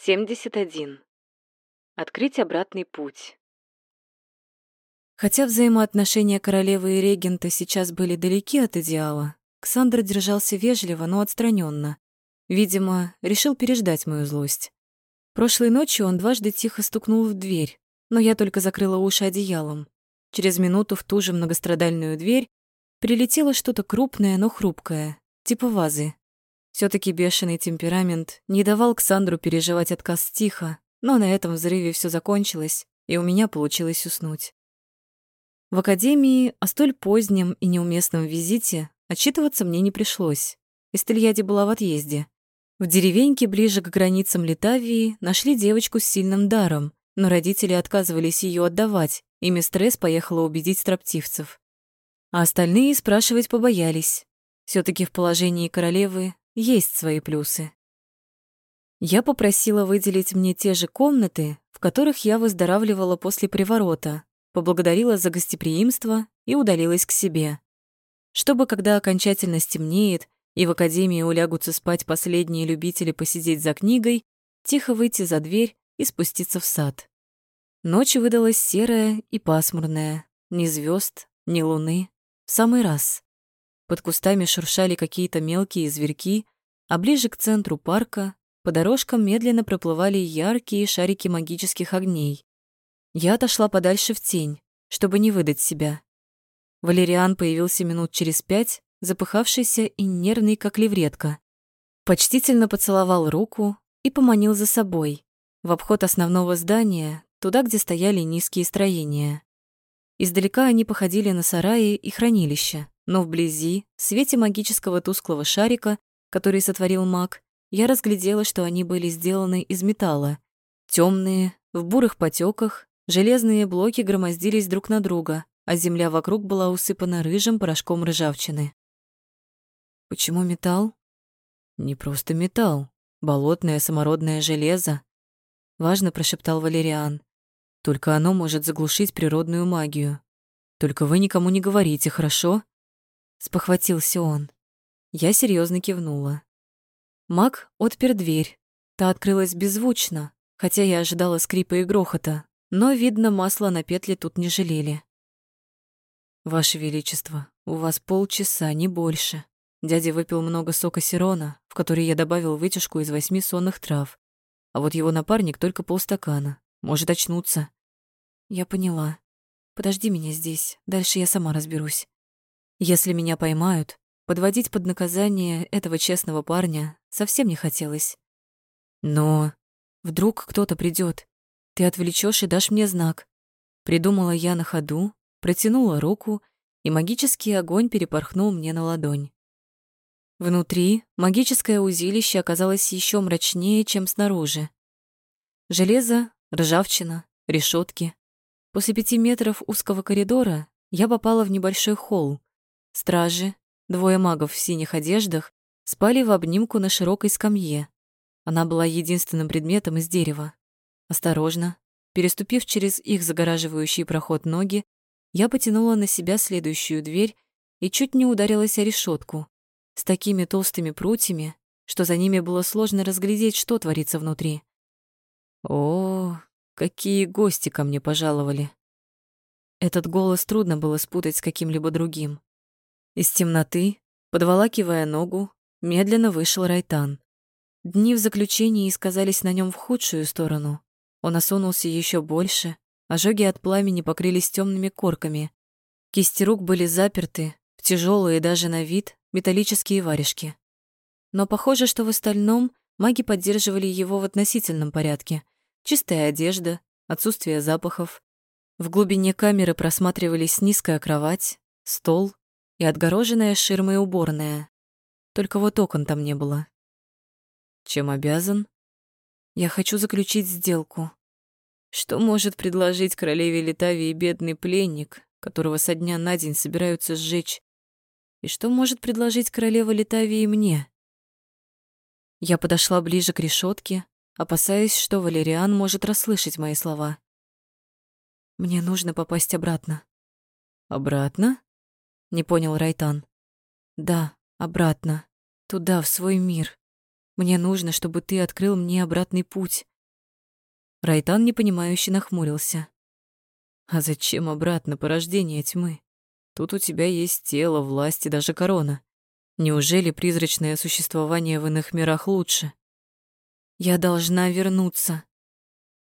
71. Открыть обратный путь. Хотя взаимоотношения королевы и регента сейчас были далеки от идеала, Ксандр держался вежливо, но отстраненно. Видимо, решил переждать мою злость. Прошлой ночью он дважды тихо стукнул в дверь, но я только закрыла уши одеялом. Через минуту в ту же многострадальную дверь прилетело что-то крупное, но хрупкое, типа вазы. Все таки бешеный темперамент не давал Ксандру переживать отказ тихо, но на этом взрыве все закончилось, и у меня получилось уснуть. В академии о столь позднем и неуместном визите отчитываться мне не пришлось. Истельяди была в отъезде. В деревеньке ближе к границам Литавии нашли девочку с сильным даром, но родители отказывались ее отдавать, и мистресс поехала убедить строптивцев. А остальные спрашивать побоялись. все таки в положении королевы есть свои плюсы. Я попросила выделить мне те же комнаты, в которых я выздоравливала после приворота, поблагодарила за гостеприимство и удалилась к себе. Чтобы, когда окончательно стемнеет, и в академии улягутся спать последние любители посидеть за книгой, тихо выйти за дверь и спуститься в сад. Ночь выдалась серая и пасмурная, ни звезд, ни луны, в самый раз. Под кустами шуршали какие-то мелкие зверьки, а ближе к центру парка по дорожкам медленно проплывали яркие шарики магических огней. Я отошла подальше в тень, чтобы не выдать себя. Валериан появился минут через пять, запыхавшийся и нервный, как левретка. Почтительно поцеловал руку и поманил за собой, в обход основного здания, туда, где стояли низкие строения. Издалека они походили на сараи и хранилища, но вблизи, в свете магического тусклого шарика, который сотворил маг, я разглядела, что они были сделаны из металла. Темные, в бурых потеках, железные блоки громоздились друг на друга, а земля вокруг была усыпана рыжим порошком ржавчины. Почему металл? Не просто металл, болотное самородное железо. Важно прошептал Валериан. Только оно может заглушить природную магию. Только вы никому не говорите, хорошо? Спохватился он. Я серьезно кивнула. Маг отпер дверь. Та открылась беззвучно, хотя я ожидала скрипа и грохота, но, видно, масла на петли тут не жалели. «Ваше Величество, у вас полчаса, не больше», Дядя выпил много сока сирона, в который я добавил вытяжку из восьми сонных трав. А вот его напарник только полстакана. Может очнуться. Я поняла. Подожди меня здесь, дальше я сама разберусь. Если меня поймают, подводить под наказание этого честного парня совсем не хотелось. Но вдруг кто-то придет, ты отвлечешь и дашь мне знак. Придумала я на ходу, протянула руку, и магический огонь перепорхнул мне на ладонь. Внутри магическое узилище оказалось еще мрачнее, чем снаружи. Железо, ржавчина, решетки. После пяти метров узкого коридора я попала в небольшой холл. Стражи, двое магов в синих одеждах, спали в обнимку на широкой скамье. Она была единственным предметом из дерева. Осторожно, переступив через их загораживающий проход ноги, я потянула на себя следующую дверь и чуть не ударилась о решетку с такими толстыми прутьями, что за ними было сложно разглядеть, что творится внутри. О, какие гости ко мне пожаловали. Этот голос трудно было спутать с каким-либо другим. Из темноты, подволакивая ногу, медленно вышел Райтан. Дни в заключении сказались на нем в худшую сторону. Он осунулся еще больше, ожоги от пламени покрылись темными корками. Кисти рук были заперты в тяжелые даже на вид металлические варежки. Но похоже, что в остальном маги поддерживали его в относительном порядке. Чистая одежда, отсутствие запахов. В глубине камеры просматривались низкая кровать, стол и отгороженная ширмой уборная. Только вот окон там не было. Чем обязан? Я хочу заключить сделку. Что может предложить королеве Литавии бедный пленник, которого со дня на день собираются сжечь? И что может предложить королева Литавии мне? Я подошла ближе к решетке, опасаясь, что Валериан может расслышать мои слова. Мне нужно попасть обратно. Обратно? Не понял Райтан. Да, обратно. Туда, в свой мир. Мне нужно, чтобы ты открыл мне обратный путь. Райтан непонимающе нахмурился. А зачем обратно порождение тьмы? Тут у тебя есть тело, власть и даже корона. Неужели призрачное существование в иных мирах лучше? Я должна вернуться.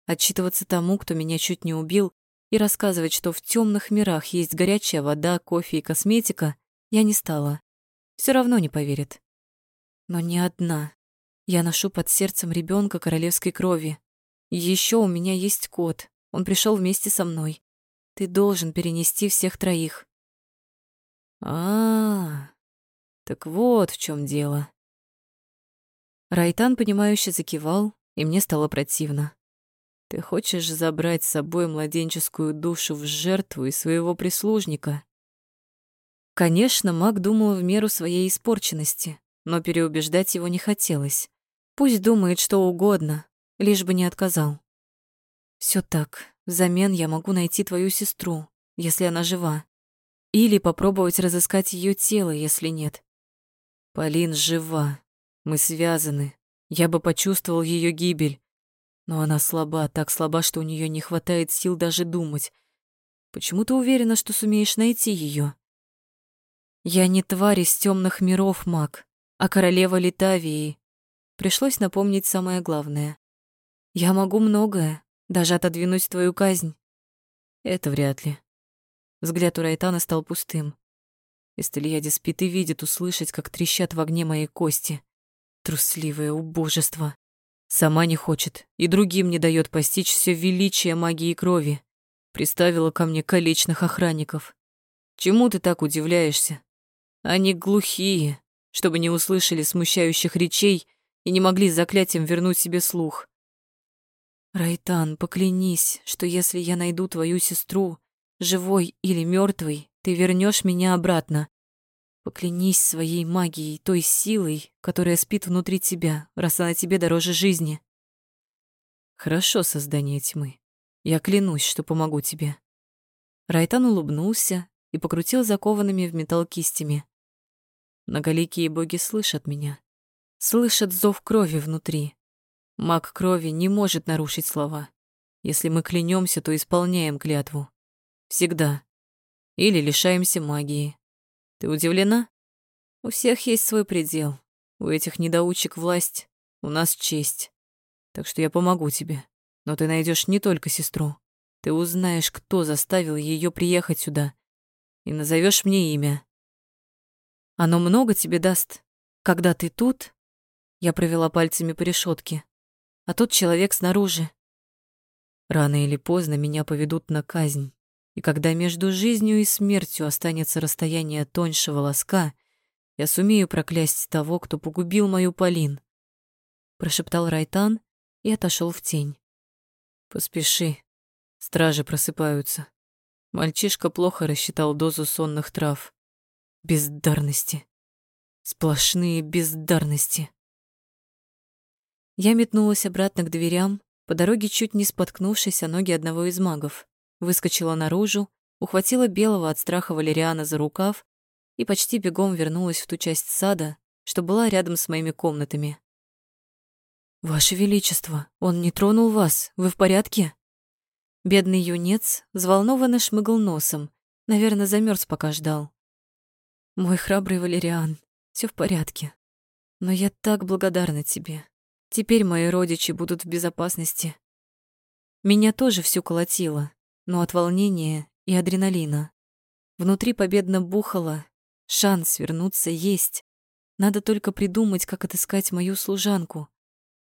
Отчитываться тому, кто меня чуть не убил, и рассказывать, что в темных мирах есть горячая вода, кофе и косметика, я не стала. Все равно не поверит. Но не одна. Я ношу под сердцем ребенка королевской крови. Еще у меня есть кот. Он пришел вместе со мной. Ты должен перенести всех троих. А, -а, -а так вот в чем дело. Райтан, понимающе закивал, и мне стало противно. Ты хочешь забрать с собой младенческую душу в жертву и своего прислужника? Конечно, маг думал в меру своей испорченности, но переубеждать его не хотелось. Пусть думает что угодно, лишь бы не отказал. Все так. Взамен я могу найти твою сестру, если она жива. Или попробовать разыскать ее тело, если нет. Полин жива. Мы связаны. Я бы почувствовал ее гибель. Но она слаба, так слаба, что у нее не хватает сил даже думать. Почему ты уверена, что сумеешь найти ее? Я не тварь из темных миров, маг, а королева Литавии. Пришлось напомнить самое главное. Я могу многое, даже отодвинуть твою казнь. Это вряд ли. Взгляд у Райтана стал пустым. Истельяди спит и видит услышать, как трещат в огне мои кости. Трусливое убожество. Сама не хочет и другим не дает постичь все величие магии крови. Приставила ко мне колечных охранников. Чему ты так удивляешься? Они глухие, чтобы не услышали смущающих речей и не могли заклятием вернуть себе слух. Райтан, поклянись, что если я найду твою сестру, живой или мертвой, ты вернешь меня обратно. Поклянись своей магией, той силой, которая спит внутри тебя, раз она тебе дороже жизни. Хорошо, создание тьмы. Я клянусь, что помогу тебе. Райтан улыбнулся и покрутил закованными в металл кистями. Многоликие боги слышат меня. Слышат зов крови внутри. Маг крови не может нарушить слова. Если мы клянемся, то исполняем клятву. Всегда. Или лишаемся магии, ты удивлена? У всех есть свой предел. У этих недоучек власть, у нас честь. Так что я помогу тебе. Но ты найдешь не только сестру. Ты узнаешь, кто заставил ее приехать сюда. И назовешь мне имя. Оно много тебе даст. Когда ты тут, я провела пальцами по решетке, а тот человек снаружи. Рано или поздно меня поведут на казнь. И когда между жизнью и смертью останется расстояние тоньше волоска, я сумею проклясть того, кто погубил мою Полин. Прошептал Райтан и отошел в тень. Поспеши, стражи просыпаются. Мальчишка плохо рассчитал дозу сонных трав. Бездарности. Сплошные бездарности. Я метнулась обратно к дверям, по дороге чуть не споткнувшись о ноги одного из магов выскочила наружу, ухватила белого от страха Валериана за рукав и почти бегом вернулась в ту часть сада, что была рядом с моими комнатами. «Ваше Величество, он не тронул вас, вы в порядке?» Бедный юнец взволнованно шмыгал носом, наверное, замерз, пока ждал. «Мой храбрый Валериан, все в порядке. Но я так благодарна тебе. Теперь мои родичи будут в безопасности». Меня тоже всё колотило, но от волнения и адреналина. Внутри победно бухало, шанс вернуться есть. Надо только придумать, как отыскать мою служанку.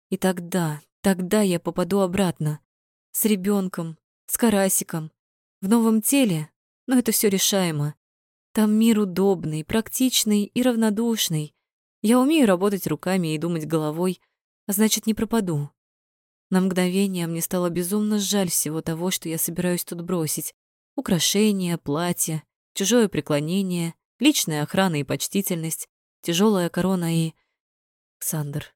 И тогда, тогда я попаду обратно. С ребенком, с карасиком, в новом теле, но это все решаемо. Там мир удобный, практичный и равнодушный. Я умею работать руками и думать головой, а значит, не пропаду. На мгновение мне стало безумно жаль всего того, что я собираюсь тут бросить. Украшения, платья, чужое преклонение, личная охрана и почтительность, тяжелая корона и... Ксандр.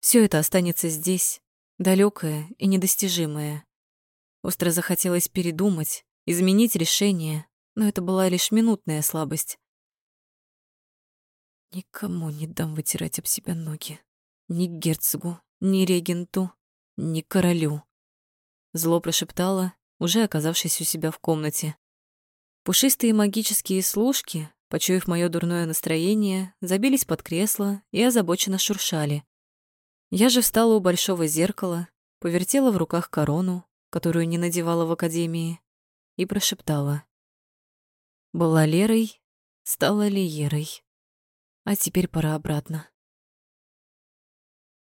Все это останется здесь, далекое и недостижимое. Остро захотелось передумать, изменить решение, но это была лишь минутная слабость. Никому не дам вытирать об себя ноги. Ни герцогу, ни регенту, ни королю. Зло прошептала, уже оказавшись у себя в комнате. Пушистые магические служки, почуяв мое дурное настроение, забились под кресло и озабоченно шуршали. Я же встала у большого зеркала, повертела в руках корону, которую не надевала в академии, и прошептала. Была Лерой, стала Лиерой. А теперь пора обратно.